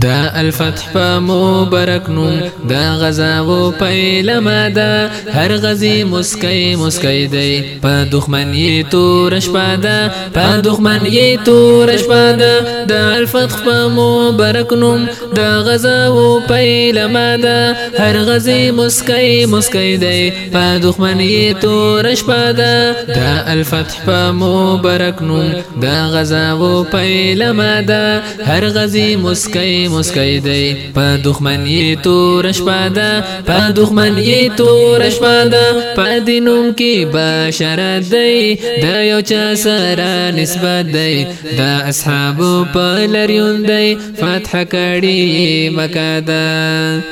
دا الفتح په مبارک نوم دا غزا و پیل ماده هر غزي مسکی مسکی دی په دښمنۍ تور شپاده په دښمنۍ تور شپاده دا الفتح په مبارک نوم دا غزا و پیل ماده هر غزي مسکی مسکی دی په دښمنۍ تور شپاده دا الفتح په مبارک نوم دا غزا و پیل ماده هر غزي مسکی مسکی دی په دښمنی تور شپدا په دښمنی تور شپدا په دینوم کې بشر دی د یو چا سره نسبت دی د اصحاب په لریون دی فتح کړي مکه دا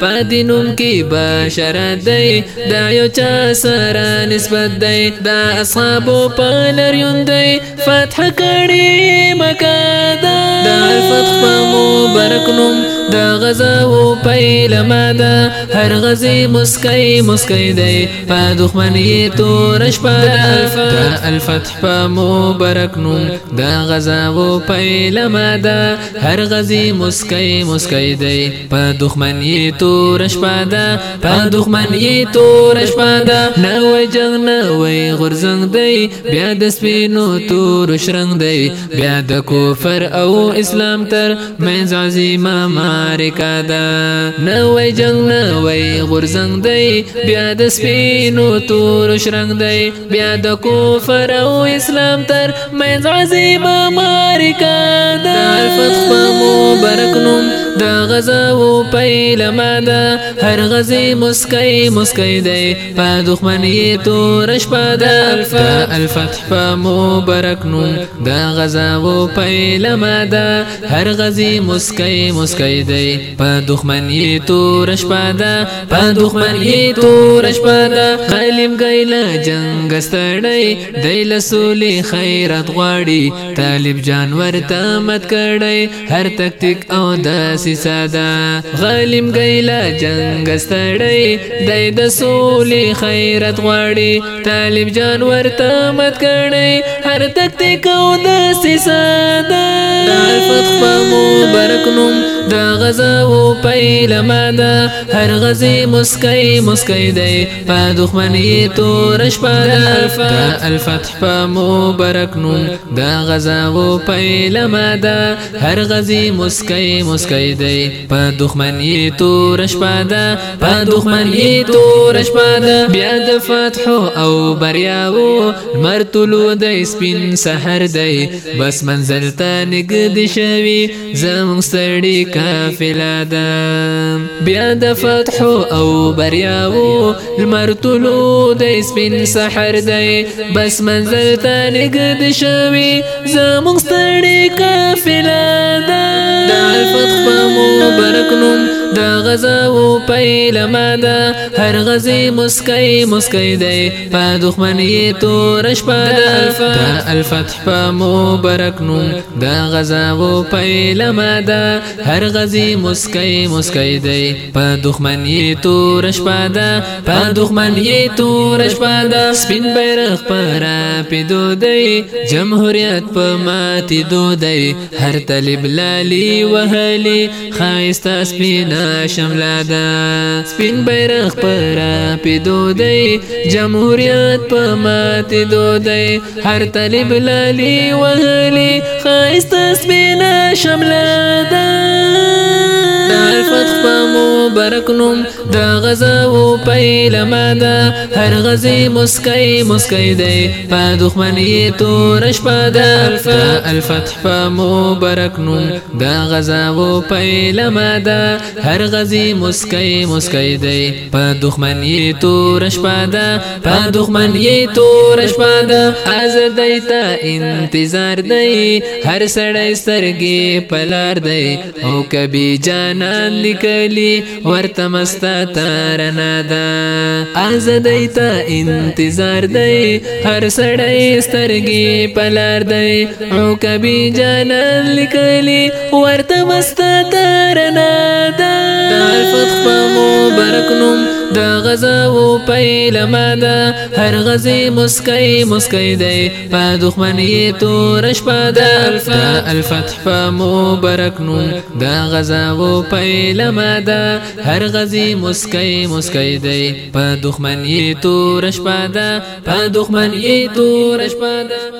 په دینوم کې بشر دی د یو چا سره نسبت دی د اصحاب په لریون دی فتح کړي مکه دا د غزا او پیل ماده هر غزي مسکی مسکی دی په دښمنی تور شپه د الفتح په مبارک نوم د غزا او پیل ماده هر غزي مسکی مسکی دی په دښمنی تور شپه ده په دښمنی تور شپه ده نو جنگ نو غرزنګ دی بیا د سپینو تور شرنګ دی بیا د کفر او اسلام تر مې عظیمه معرکه ده نوې جنگ نوې غورزنګ دی بیا د سپینو تور شرنګ دی بیا د کفر او اسلام تر مې عظیمه معرکه ده الفتح مبارک نوم د غزا و پیل ماده هر غزي مسکی مسکی دی په دښمنی تور شپه د الفتح په مبارک نوم د غزا و پیل ماده هر غزي مسکی مسکی دی په دښمنی تور شپه د په دښمنی تور شپه د قلم ګیله جنگ ستړی دی لسولی خیرات غواړي طالب جانور تمت کړي هر تکتیک او د دسیسه ده غالم ګیلا جنگ ستړی دای د سولې خیرت غواړي طالب جان ورته مت کړي هر تک ته کو دسیسه ده فتح مبارک نوم دا غزا و پیل مادا هر غزی مسکی مسکی دی پا دخمنی تورش پا دا الفتح پا مبارک نوم دا غزا و پیل مادا هر غزی مسکی مسکی دی په دښمنۍ تور شپاده په دښمنۍ تور شپاده بیا د فتح او بریاو مرتلو د سپین سحر دی بس منزل ته نګد شوی زموږ سړی قافله ده بیا د فتح او بریاو مرتلو د سپین سحر دی بس منزل ته نګد شوی زموږ سړی قافله ده نوم د غزا او پیل ماده هر غزي مسکی مسکی دی په دښمنۍ تور شپه د الفتح په مبارک نوم د غزا او پیل ماده هر غزي مسکی مسکی دی په دښمنۍ تور شپه ده په دښمنۍ تور شپه ده سپین بیرغ پر پدو دی جمهوریت په ماتې دو دی هر طالب لالي وهلي خایسته سپینا شملا دا سپین بیرغ پر په دودای جمهوریت په مات دودای هر طالب لالی وهلی خاست سپینا شملا دا الفتح په مو مبارک نوم د غزا او پیلما ده هر غزي مسکی مسکی دی په دښمنۍ تور شپه ده الفتح په مبارک نوم د غزا او پیلما ده هر غزي مسکی مسکی دی په دښمنۍ تور شپه ده په دښمنۍ تور شپه ده از دیتا انتظار دی هر سړی سترګې پلار دی او کبي جانان لیکلی ورته مستا تارنا دا آزادی ته انتظار دی هر سړی سترګې پلار دی او کبي جانان لیکلي ورته مستا تارنا دا الفتح مبارک نوم دا غزا و پیل ما دا هر غزی مسکی مسکی دی پا دخمنی تورش پا دا الفتح پا مبارک نون دا غزا و پیل ما دا هر غزي مسکي مسکي دی په دښمنۍ تور شپه ده په دښمنۍ تور شپه ده